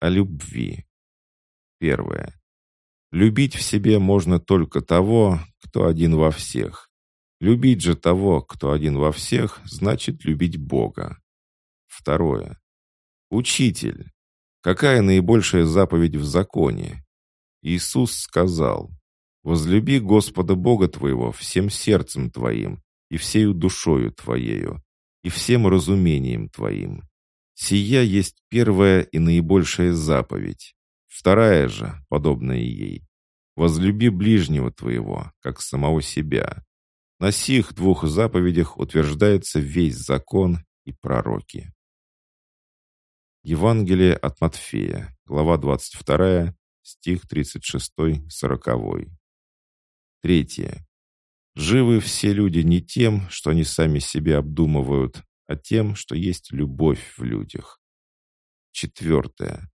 О любви. Первое. Любить в себе можно только того, кто один во всех. Любить же того, кто один во всех, значит любить Бога. Второе. Учитель. Какая наибольшая заповедь в законе? Иисус сказал, «Возлюби Господа Бога твоего всем сердцем твоим и всею душою твоею и всем разумением твоим. Сия есть первая и наибольшая заповедь. Вторая же, подобная ей, возлюби ближнего твоего, как самого себя. На сих двух заповедях утверждается весь закон и пророки. Евангелие от Матфея, глава 22, стих 36-40. Третье. Живы все люди не тем, что они сами себе обдумывают, а тем, что есть любовь в людях. Четвертое.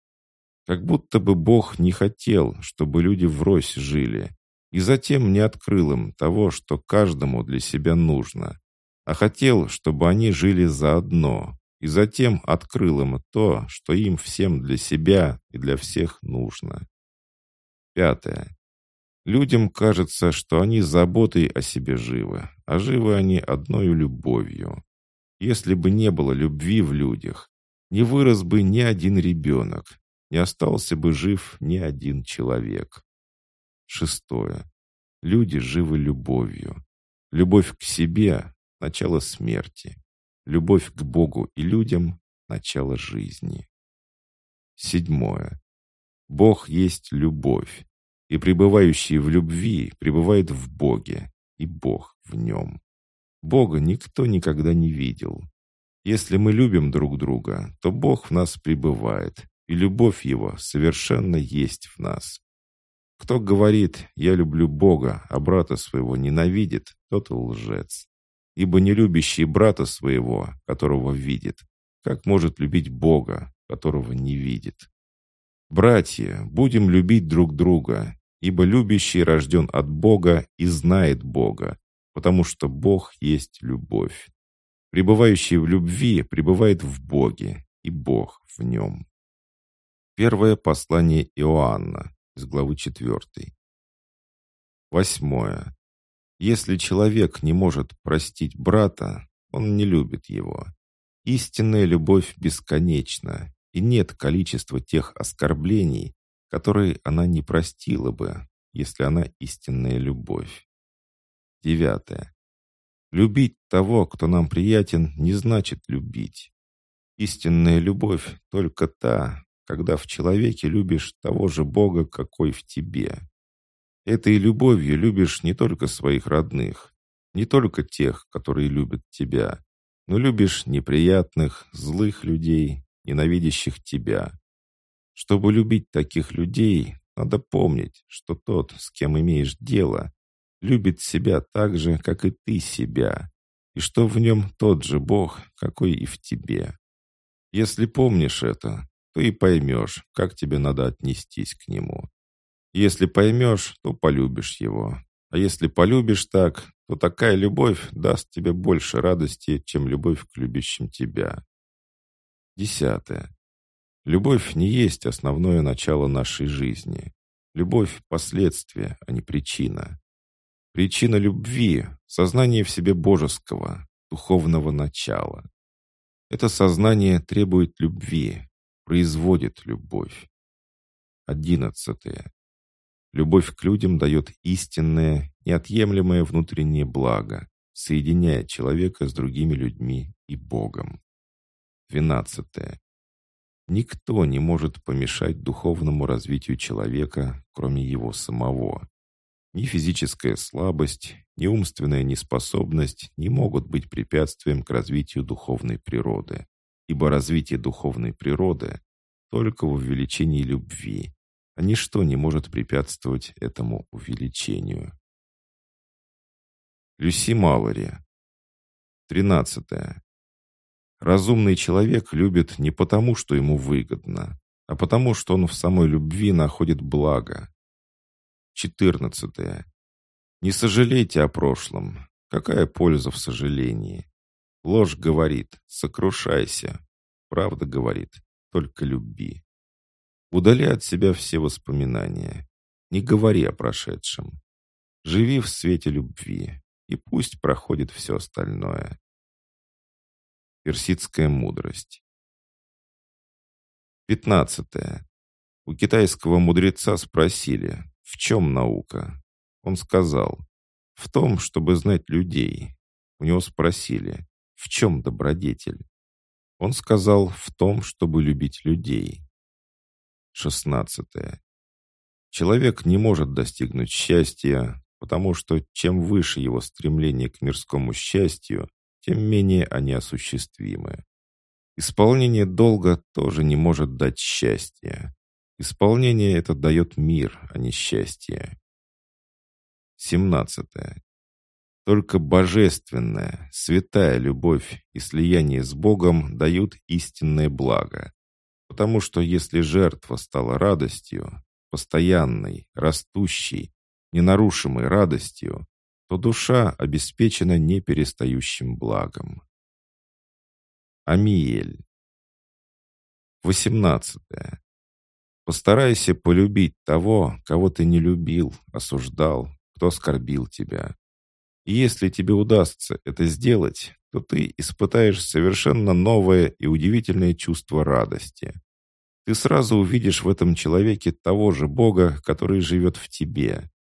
Как будто бы Бог не хотел, чтобы люди врозь жили, и затем не открыл им того, что каждому для себя нужно, а хотел, чтобы они жили заодно, и затем открыл им то, что им всем для себя и для всех нужно. Пятое. Людям кажется, что они заботой о себе живы, а живы они одной любовью. Если бы не было любви в людях, не вырос бы ни один ребенок, не остался бы жив ни один человек. Шестое. Люди живы любовью. Любовь к себе – начало смерти. Любовь к Богу и людям – начало жизни. Седьмое. Бог есть любовь, и пребывающий в любви пребывает в Боге, и Бог в нем. Бога никто никогда не видел. Если мы любим друг друга, то Бог в нас пребывает, и любовь Его совершенно есть в нас. Кто говорит «я люблю Бога», а брата своего ненавидит, тот лжец. Ибо не любящий брата своего, которого видит, как может любить Бога, которого не видит? Братья, будем любить друг друга, ибо любящий рожден от Бога и знает Бога, потому что Бог есть любовь. Пребывающий в любви пребывает в Боге, и Бог в нем. Первое послание Иоанна из главы 4. Восьмое. Если человек не может простить брата, он не любит его. Истинная любовь бесконечна, и нет количества тех оскорблений, которые она не простила бы, если она истинная любовь. Девятое. Любить того, кто нам приятен, не значит любить. Истинная любовь только та, когда в человеке любишь того же Бога, какой в тебе. Этой любовью любишь не только своих родных, не только тех, которые любят тебя, но любишь неприятных, злых людей, ненавидящих тебя. Чтобы любить таких людей, надо помнить, что тот, с кем имеешь дело, любит себя так же, как и ты себя, и что в нем тот же Бог, какой и в тебе. Если помнишь это, то и поймешь, как тебе надо отнестись к нему. Если поймешь, то полюбишь его. А если полюбишь так, то такая любовь даст тебе больше радости, чем любовь к любящим тебя. Десятое. Любовь не есть основное начало нашей жизни. Любовь – последствие, а не причина. Причина любви – сознание в себе божеского, духовного начала. Это сознание требует любви, производит любовь. Одиннадцатое. Любовь к людям дает истинное, неотъемлемое внутреннее благо, соединяя человека с другими людьми и Богом. Двенадцатое. Никто не может помешать духовному развитию человека, кроме его самого. Ни физическая слабость, ни умственная неспособность не могут быть препятствием к развитию духовной природы ибо развитие духовной природы только в увеличении любви, а ничто не может препятствовать этому увеличению. Люси Малори. Тринадцатое. Разумный человек любит не потому, что ему выгодно, а потому, что он в самой любви находит благо. Четырнадцатое. Не сожалейте о прошлом. Какая польза в сожалении? Ложь говорит «сокрушайся». Правда говорит «только люби». Удали от себя все воспоминания. Не говори о прошедшем. Живи в свете любви, и пусть проходит все остальное. Персидская мудрость. Пятнадцатое. У китайского мудреца спросили, в чем наука? Он сказал, в том, чтобы знать людей. У него спросили, в чем добродетель? Он сказал, в том, чтобы любить людей. Шестнадцатое. Человек не может достигнуть счастья, потому что чем выше его стремление к мирскому счастью, тем менее они осуществимы. Исполнение долга тоже не может дать счастья. Исполнение это дает мир, а не счастье. 17. Только божественная, святая любовь и слияние с Богом дают истинное благо. Потому что если жертва стала радостью, постоянной, растущей, ненарушимой радостью, то душа обеспечена неперестающим благом. Амиель. 18. Постарайся полюбить того, кого ты не любил, осуждал, кто оскорбил тебя. И если тебе удастся это сделать, то ты испытаешь совершенно новое и удивительное чувство радости. Ты сразу увидишь в этом человеке того же Бога, который живет в тебе.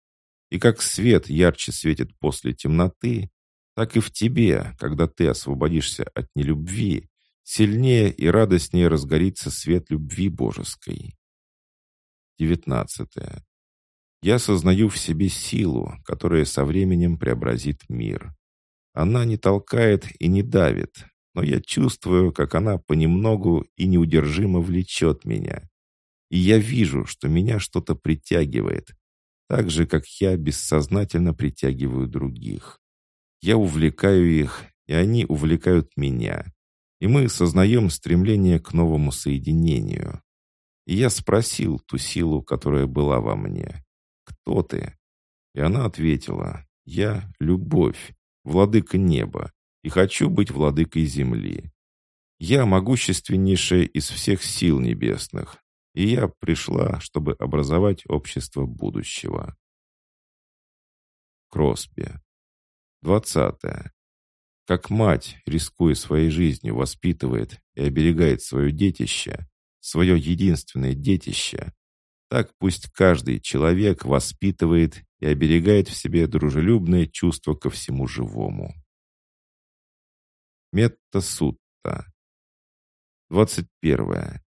И как свет ярче светит после темноты, так и в тебе, когда ты освободишься от нелюбви, сильнее и радостнее разгорится свет любви божеской. 19. Я сознаю в себе силу, которая со временем преобразит мир. Она не толкает и не давит, но я чувствую, как она понемногу и неудержимо влечет меня. И я вижу, что меня что-то притягивает, так же, как я бессознательно притягиваю других. Я увлекаю их, и они увлекают меня. И мы сознаем стремление к новому соединению. И я спросил ту силу, которая была во мне, «Кто ты?» И она ответила, «Я — любовь, владыка неба, и хочу быть владыкой земли. Я могущественнейшая из всех сил небесных, и я пришла, чтобы образовать общество будущего. Кросби. Двадцатое. Как мать, рискуя своей жизнью, воспитывает и оберегает свое детище, свое единственное детище, так пусть каждый человек воспитывает и оберегает в себе дружелюбное чувство ко всему живому. Метта Сутта. 21.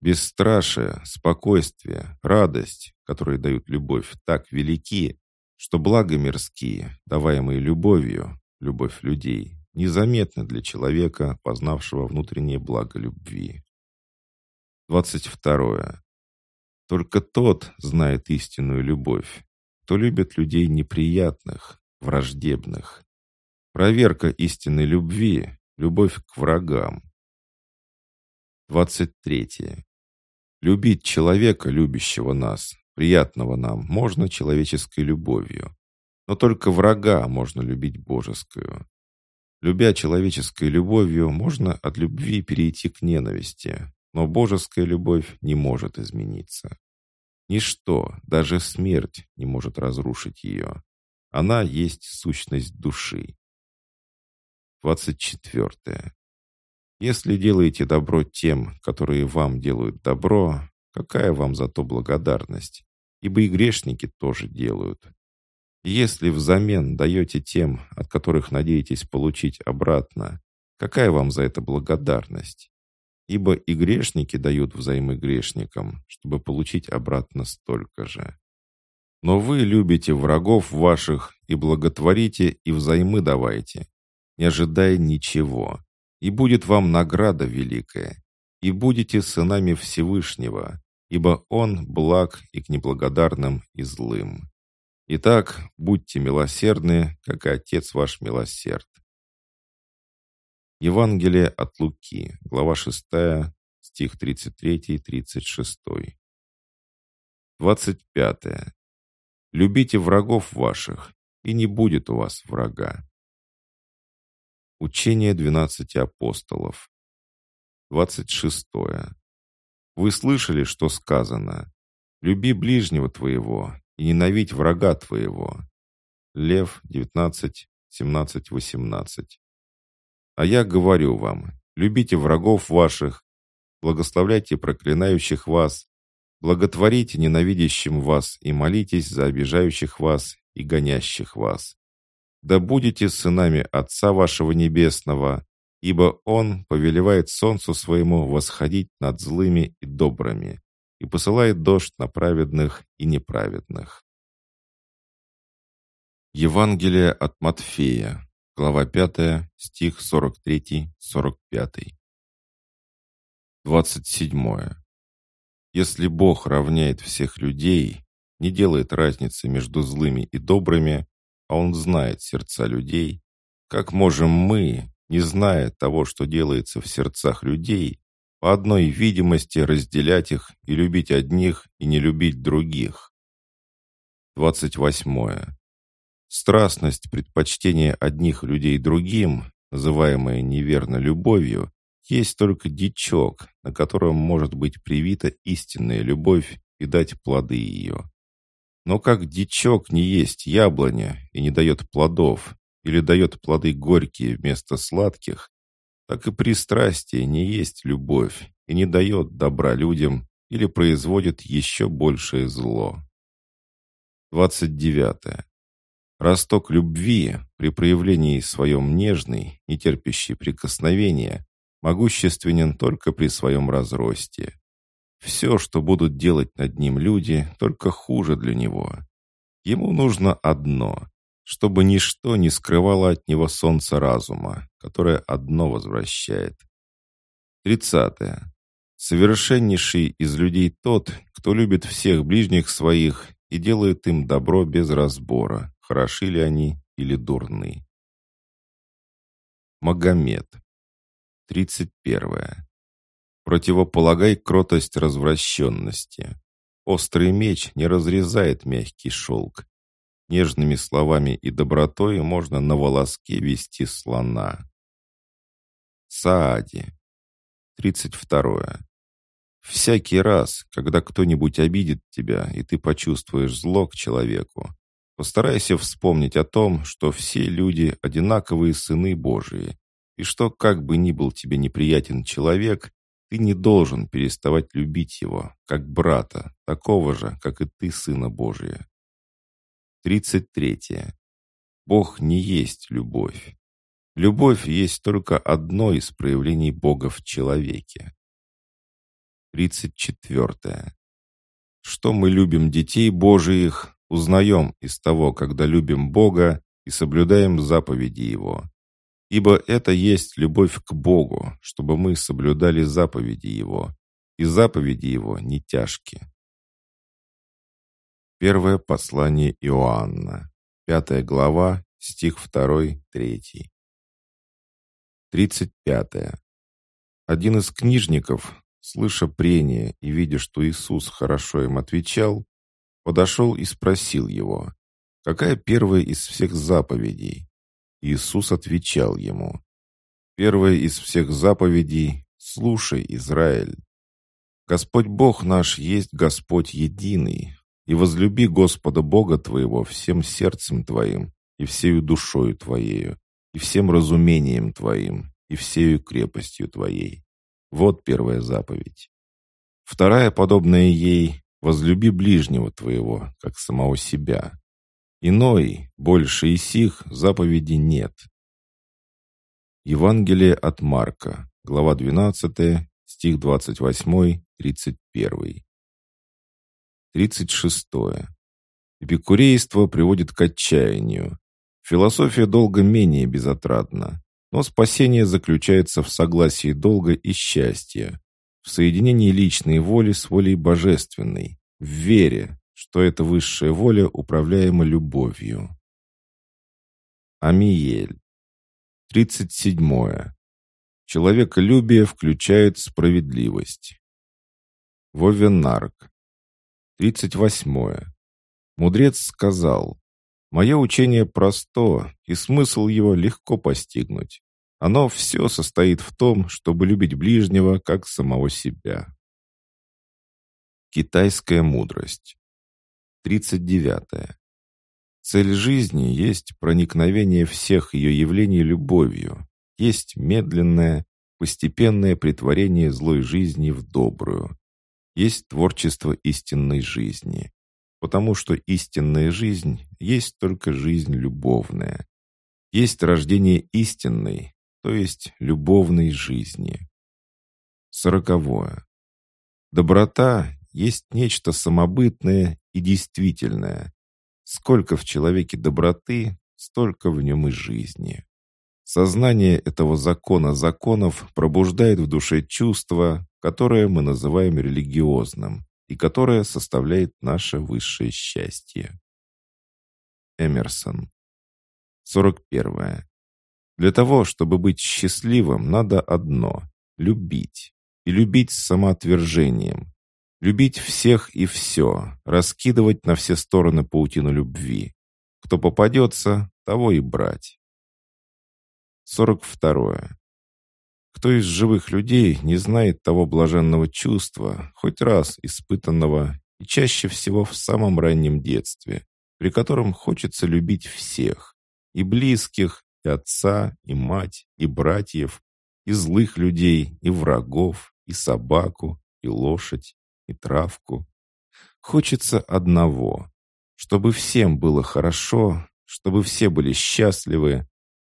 Бесстрашие, спокойствие, радость, которые дают любовь, так велики, что блага мирские, даваемые любовью, любовь людей, незаметны для человека, познавшего внутреннее благо любви. 22. Только тот знает истинную любовь, кто любит людей неприятных, враждебных. Проверка истинной любви — любовь к врагам. 23. Любить человека, любящего нас, приятного нам, можно человеческой любовью. Но только врага можно любить божескую. Любя человеческой любовью, можно от любви перейти к ненависти, но божеская любовь не может измениться. Ничто, даже смерть, не может разрушить ее. Она есть сущность души. 24. Если делаете добро тем, которые вам делают добро, какая вам за то благодарность? Ибо и грешники тоже делают. Если взамен даете тем, от которых надеетесь получить обратно, какая вам за это благодарность? Ибо и грешники дают взаймы грешникам, чтобы получить обратно столько же. Но вы любите врагов ваших и благотворите и взаймы давайте, не ожидая ничего, и будет вам награда великая, и будете сынами Всевышнего, ибо Он благ и к неблагодарным и злым. Итак, будьте милосердны, как и Отец ваш милосерд. Евангелие от Луки, глава 6, стих 33-36. 25. Любите врагов ваших, и не будет у вас врага. Учение двенадцати апостолов. 26. Вы слышали, что сказано? Люби ближнего твоего и ненавидь врага твоего. Лев 19, 17, 18. А я говорю вам, любите врагов ваших, благословляйте проклинающих вас, благотворите ненавидящим вас и молитесь за обижающих вас и гонящих вас. Да будете сынами Отца вашего Небесного, ибо Он повелевает солнцу своему восходить над злыми и добрыми и посылает дождь на праведных и неправедных. Евангелие от Матфея, глава 5, стих 43-45. 27. Если Бог равняет всех людей, не делает разницы между злыми и добрыми, а Он знает сердца людей, как можем мы, не зная того, что делается в сердцах людей, по одной видимости разделять их и любить одних и не любить других? 28. Страстность предпочтения одних людей другим, называемая неверно любовью, есть только дичок, на котором может быть привита истинная любовь и дать плоды ее. Но как дичок не есть яблоня и не дает плодов, или дает плоды горькие вместо сладких, так и пристрастие не есть любовь и не дает добра людям или производит еще большее зло. 29. Росток любви при проявлении своем нежный, не терпящий прикосновения, могущественен только при своем разросте. Все, что будут делать над ним люди, только хуже для него. Ему нужно одно, чтобы ничто не скрывало от него солнце разума, которое одно возвращает. 30. Совершеннейший из людей тот, кто любит всех ближних своих и делает им добро без разбора, хороши ли они или дурны. Магомед. 31. Противополагай кротость развращенности. Острый меч не разрезает мягкий шелк. Нежными словами и добротой можно на волоске вести слона. Саади. 32. Всякий раз, когда кто-нибудь обидит тебя, и ты почувствуешь зло к человеку, Постарайся вспомнить о том, что все люди одинаковые сыны Божии, и что, как бы ни был тебе неприятен человек, ты не должен переставать любить его, как брата, такого же, как и ты, сына Божия. 33. Бог не есть любовь. Любовь есть только одно из проявлений Бога в человеке. 34. Что мы любим детей Божиих, узнаем из того, когда любим Бога и соблюдаем заповеди Его. Ибо это есть любовь к Богу, чтобы мы соблюдали заповеди Его, и заповеди Его не тяжкие. Первое послание Иоанна, пятая глава, стих 2, 3. 35. Один из книжников, слыша прение и видя, что Иисус хорошо им отвечал, подошел и спросил его, какая первая из всех заповедей? Иисус отвечал ему, первая из всех заповедей – слушай, Израиль. Господь Бог наш есть Господь единый, и возлюби Господа Бога твоего всем сердцем твоим, и всею душою твоею, и всем разумением твоим, и всею крепостью твоей. Вот первая заповедь. Вторая, подобная ей, Возлюби ближнего твоего, как самого себя. Иной, больше и сих, заповеди нет. Евангелие от Марка, глава 12, стих 28, 31. 36. Эпикурейство приводит к отчаянию. Философия долга менее безотрадна, но спасение заключается в согласии долга и счастья, в соединении личной воли с волей божественной, в вере, что эта высшая воля управляема любовью. Амиель. 37. Человеколюбие включает справедливость. Вовенарк. 38. Мудрец сказал, «Мое учение просто, и смысл его легко постигнуть. Оно все состоит в том, чтобы любить ближнего как самого себя. Китайская мудрость. 39. Цель жизни есть проникновение всех ее явлений любовью, есть медленное, постепенное притворение злой жизни в добрую, есть творчество истинной жизни, потому что истинная жизнь есть только жизнь любовная, есть рождение истинной, то есть любовной жизни. Сороковое. Доброта есть нечто самобытное и действительное. Сколько в человеке доброты, столько в нем и жизни. Сознание этого закона законов пробуждает в душе чувство, которое мы называем религиозным и которое составляет наше высшее счастье. Эмерсон. 41. Для того, чтобы быть счастливым, надо одно — любить. И любить с самоотвержением. Любить всех и все, раскидывать на все стороны паутину любви. Кто попадется, того и брать. 42. Кто из живых людей не знает того блаженного чувства, хоть раз испытанного, и чаще всего в самом раннем детстве, при котором хочется любить всех, и близких, и отца, и мать, и братьев, и злых людей, и врагов, и собаку, и лошадь, и травку. Хочется одного, чтобы всем было хорошо, чтобы все были счастливы,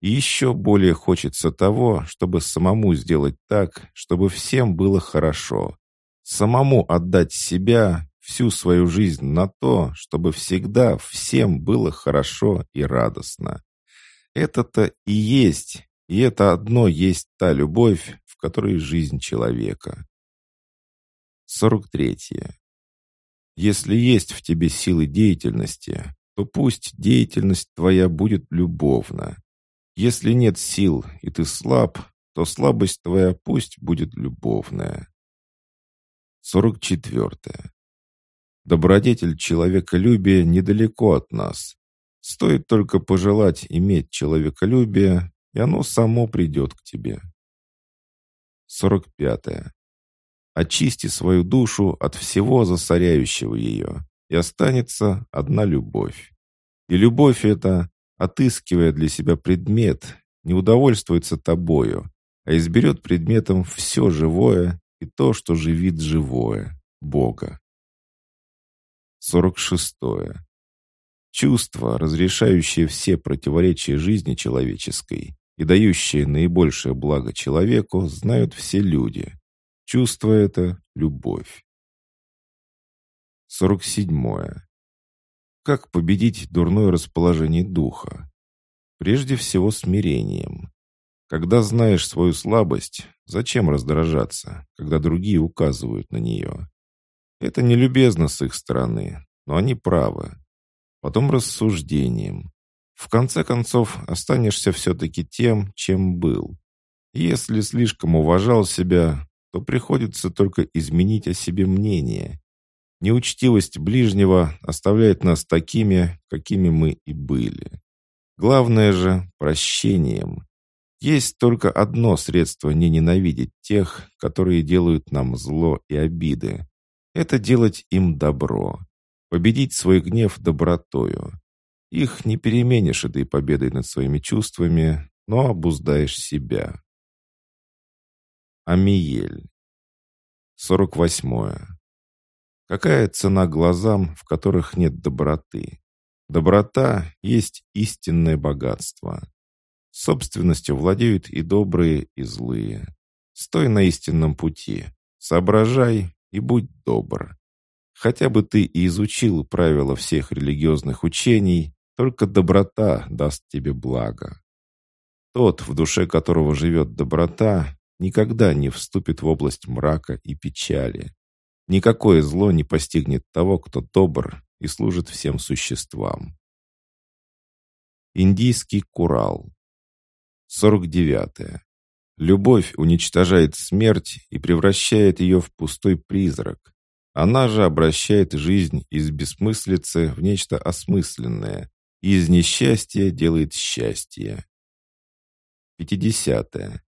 и еще более хочется того, чтобы самому сделать так, чтобы всем было хорошо. Самому отдать себя, всю свою жизнь на то, чтобы всегда всем было хорошо и радостно. Это-то и есть, и это одно есть та любовь, в которой жизнь человека. 43. Если есть в тебе силы деятельности, то пусть деятельность твоя будет любовна, если нет сил, и ты слаб, то слабость твоя пусть будет любовная. 44. Добродетель человеколюбия недалеко от нас. Стоит только пожелать иметь человеколюбие, и оно само придет к тебе. 45. Очисти свою душу от всего засоряющего ее, и останется одна любовь. И любовь эта отыскивая для себя предмет, не удовольствуется тобою, а изберет предметом все живое и то, что живит живое, Бога. 46. Чувство, разрешающее все противоречия жизни человеческой и дающее наибольшее благо человеку, знают все люди. Чувство это — любовь. 47. Как победить дурное расположение духа? Прежде всего смирением. Когда знаешь свою слабость, зачем раздражаться, когда другие указывают на нее? Это нелюбезно с их стороны, но они правы. Потом рассуждением. В конце концов, останешься все-таки тем, чем был. Если слишком уважал себя, то приходится только изменить о себе мнение Неучтивость ближнего оставляет нас такими, какими мы и были. Главное же – прощением. Есть только одно средство не ненавидеть тех, которые делают нам зло и обиды. Это делать им добро. Победить свой гнев добротою. Их не переменишь этой победой над своими чувствами, но обуздаешь себя. Амиель. 48. Какая цена глазам, в которых нет доброты? Доброта есть истинное богатство. Собственностью владеют и добрые, и злые. Стой на истинном пути, соображай и будь добр. Хотя бы ты и изучил правила всех религиозных учений, только доброта даст тебе благо. Тот, в душе которого живет доброта, никогда не вступит в область мрака и печали. Никакое зло не постигнет того, кто добр и служит всем существам. Индийский Курал. 49. Любовь уничтожает смерть и превращает ее в пустой призрак. Она же обращает жизнь из бессмыслицы в нечто осмысленное, и из несчастья делает счастье. 50.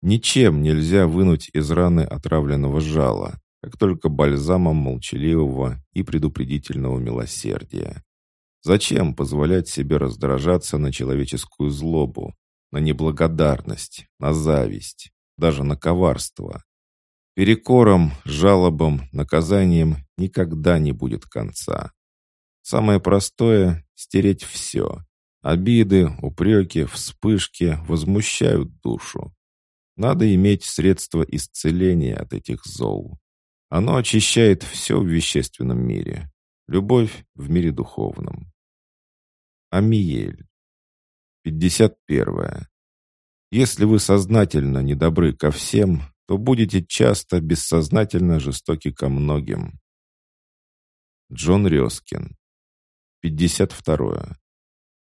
Ничем нельзя вынуть из раны отравленного жала, как только бальзамом молчаливого и предупредительного милосердия. Зачем позволять себе раздражаться на человеческую злобу, на неблагодарность, на зависть, даже на коварство? Перекором, жалобам, наказанием никогда не будет конца. Самое простое — стереть все. Обиды, упреки, вспышки возмущают душу. Надо иметь средства исцеления от этих зол. Оно очищает все в вещественном мире. Любовь в мире духовном. Амиель. 51. Если вы сознательно недобры ко всем, то будете часто бессознательно жестоки ко многим. Джон Рёскин. 52.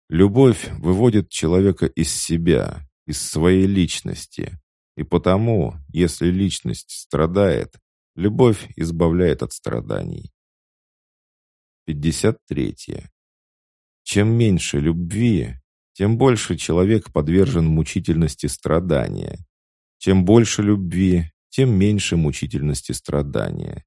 Любовь выводит человека из себя, из своей личности. И потому, если личность страдает, любовь избавляет от страданий. 53. Чем меньше любви, тем больше человек подвержен мучительности страдания. Чем больше любви, тем меньше мучительности страдания.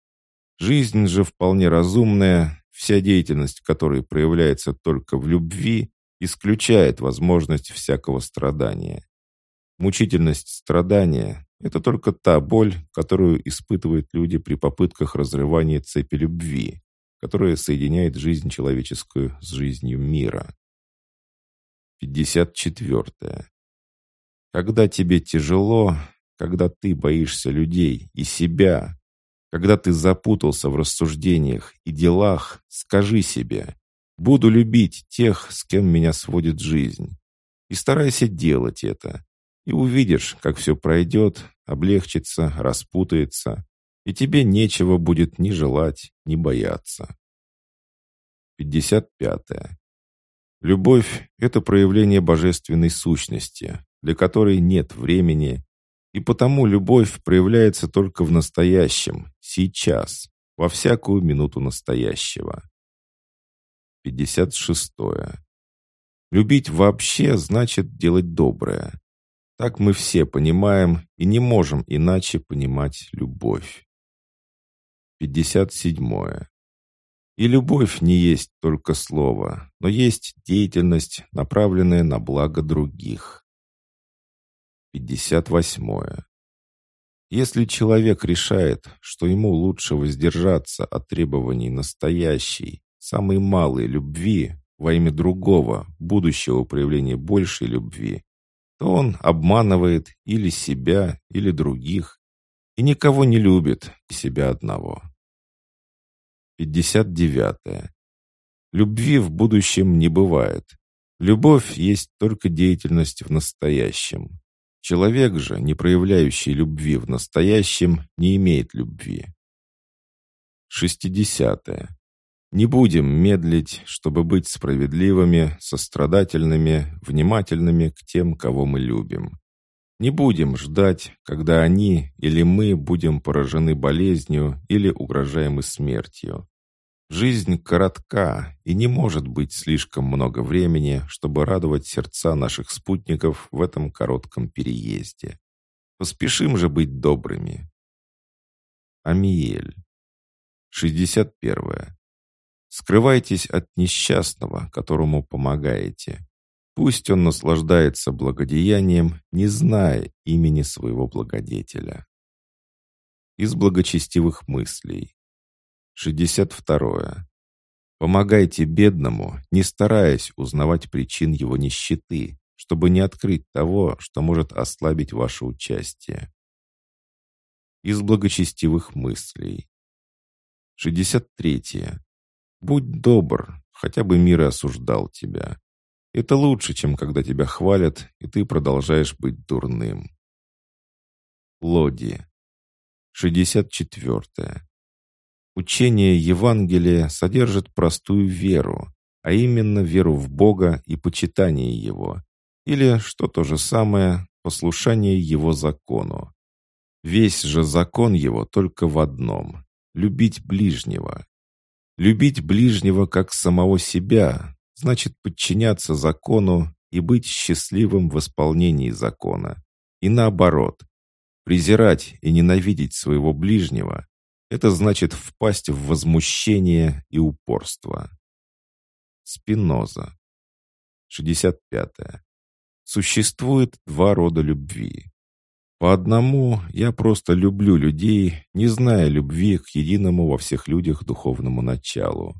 Жизнь же вполне разумная, вся деятельность которой проявляется только в любви, исключает возможность всякого страдания. Мучительность страдания – это только та боль, которую испытывают люди при попытках разрывания цепи любви, которая соединяет жизнь человеческую с жизнью мира. 54. Когда тебе тяжело, когда ты боишься людей и себя, когда ты запутался в рассуждениях и делах, скажи себе Буду любить тех, с кем меня сводит жизнь. И старайся делать это. И увидишь, как все пройдет, облегчится, распутается, и тебе нечего будет ни желать, ни бояться. 55. Любовь — это проявление божественной сущности, для которой нет времени, и потому любовь проявляется только в настоящем, сейчас, во всякую минуту настоящего. 56. Любить вообще значит делать доброе. Так мы все понимаем и не можем иначе понимать любовь. 57. И любовь не есть только слово, но есть деятельность, направленная на благо других. 58. Если человек решает, что ему лучше воздержаться от требований настоящей, самой малой любви во имя другого, будущего проявления большей любви, то он обманывает или себя, или других, и никого не любит, себя одного. 59. Любви в будущем не бывает. Любовь есть только деятельность в настоящем. Человек же, не проявляющий любви в настоящем, не имеет любви. 60. Не будем медлить, чтобы быть справедливыми, сострадательными, внимательными к тем, кого мы любим. Не будем ждать, когда они или мы будем поражены болезнью или угрожаемы смертью. Жизнь коротка, и не может быть слишком много времени, чтобы радовать сердца наших спутников в этом коротком переезде. Поспешим же быть добрыми. Амиель. 61. Скрывайтесь от несчастного, которому помогаете. Пусть он наслаждается благодеянием, не зная имени своего благодетеля. Из благочестивых мыслей. 62. Помогайте бедному, не стараясь узнавать причин его нищеты, чтобы не открыть того, что может ослабить ваше участие. Из благочестивых мыслей. 63. Будь добр, хотя бы мир и осуждал тебя. Это лучше, чем когда тебя хвалят, и ты продолжаешь быть дурным. Лоди. 64. Учение Евангелия содержит простую веру, а именно веру в Бога и почитание Его, или, что то же самое, послушание Его закону. Весь же закон Его только в одном — любить ближнего. Любить ближнего как самого себя значит подчиняться закону и быть счастливым в исполнении закона. И наоборот, презирать и ненавидеть своего ближнего это значит впасть в возмущение и упорство. Спиноза. 65. Существует два рода любви. По одному я просто люблю людей, не зная любви к единому во всех людях духовному началу.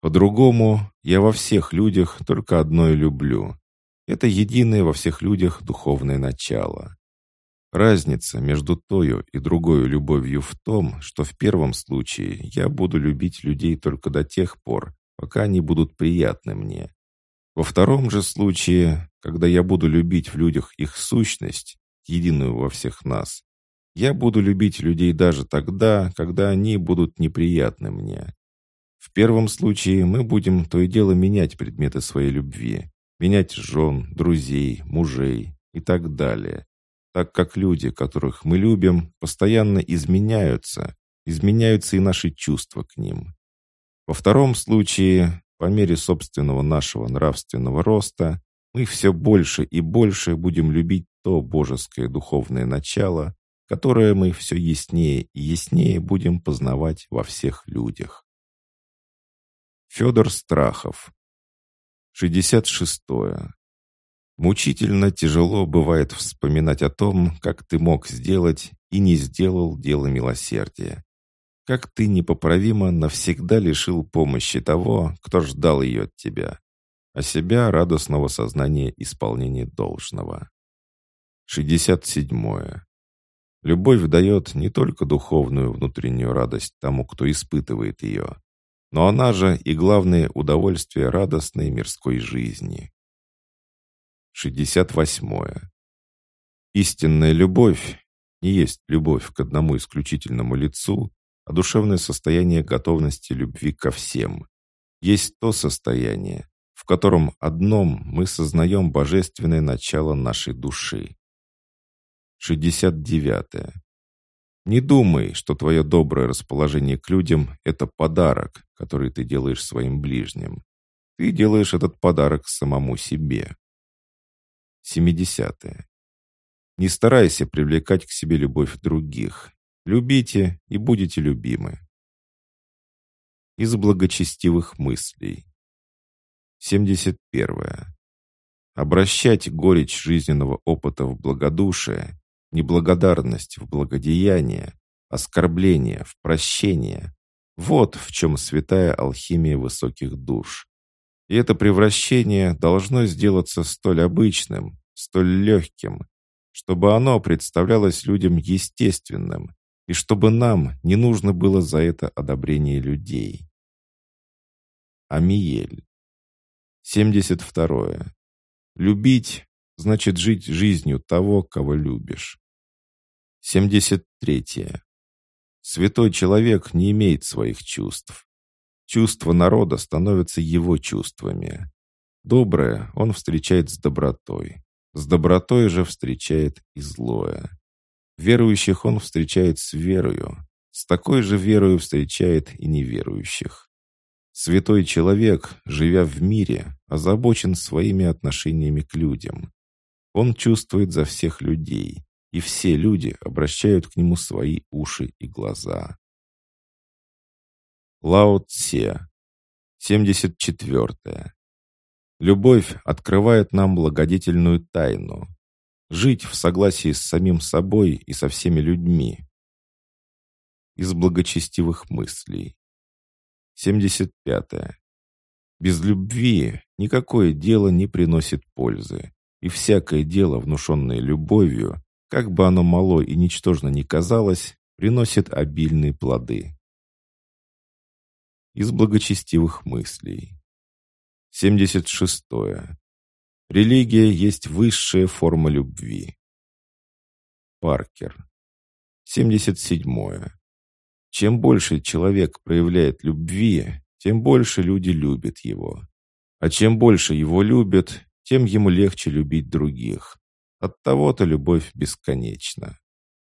По-другому, я во всех людях только одно и люблю. Это единое во всех людях духовное начало. Разница между тою и другой любовью в том, что в первом случае я буду любить людей только до тех пор, пока они будут приятны мне. Во втором же случае, когда я буду любить в людях их сущность, единую во всех нас, я буду любить людей даже тогда, когда они будут неприятны мне. В первом случае мы будем то и дело менять предметы своей любви, менять жен, друзей, мужей и так далее, так как люди, которых мы любим, постоянно изменяются, изменяются и наши чувства к ним. Во втором случае, по мере собственного нашего нравственного роста, мы все больше и больше будем любить то божеское духовное начало, которое мы все яснее и яснее будем познавать во всех людях. Федор Страхов. 66. -е. Мучительно тяжело бывает вспоминать о том, как ты мог сделать и не сделал дело милосердия. Как ты непоправимо навсегда лишил помощи того, кто ждал ее от тебя, а себя радостного сознания исполнения должного. 67. Любовь дает не только духовную внутреннюю радость тому, кто испытывает ее, но она же и главное удовольствие радостной мирской жизни. 68. Истинная любовь не есть любовь к одному исключительному лицу, а душевное состояние готовности любви ко всем. Есть то состояние, в котором одном мы сознаем божественное начало нашей души. 69. Не думай, что твое доброе расположение к людям – это подарок, который ты делаешь своим ближним. Ты делаешь этот подарок самому себе. 70. Не старайся привлекать к себе любовь других. Любите и будете любимы. Из благочестивых мыслей. 71. Обращать горечь жизненного опыта в благодушие Неблагодарность в благодеяние, оскорбление в прощение. Вот в чем святая алхимия высоких душ. И это превращение должно сделаться столь обычным, столь легким, чтобы оно представлялось людям естественным, и чтобы нам не нужно было за это одобрение людей. Амиель. 72. Любить значит жить жизнью того, кого любишь. 73. Святой человек не имеет своих чувств. Чувства народа становятся его чувствами. Доброе он встречает с добротой. С добротой же встречает и злое. Верующих он встречает с верою. С такой же верою встречает и неверующих. Святой человек, живя в мире, озабочен своими отношениями к людям. Он чувствует за всех людей, и все люди обращают к нему свои уши и глаза. Лао Цсе, 74. Любовь открывает нам благодетельную тайну. Жить в согласии с самим собой и со всеми людьми. Из благочестивых мыслей. 75. Без любви никакое дело не приносит пользы и всякое дело, внушенное любовью, как бы оно мало и ничтожно ни казалось, приносит обильные плоды. Из благочестивых мыслей. 76. Религия есть высшая форма любви. Паркер. 77. Чем больше человек проявляет любви, тем больше люди любят его. А чем больше его любят, тем ему легче любить других. От того-то любовь бесконечна.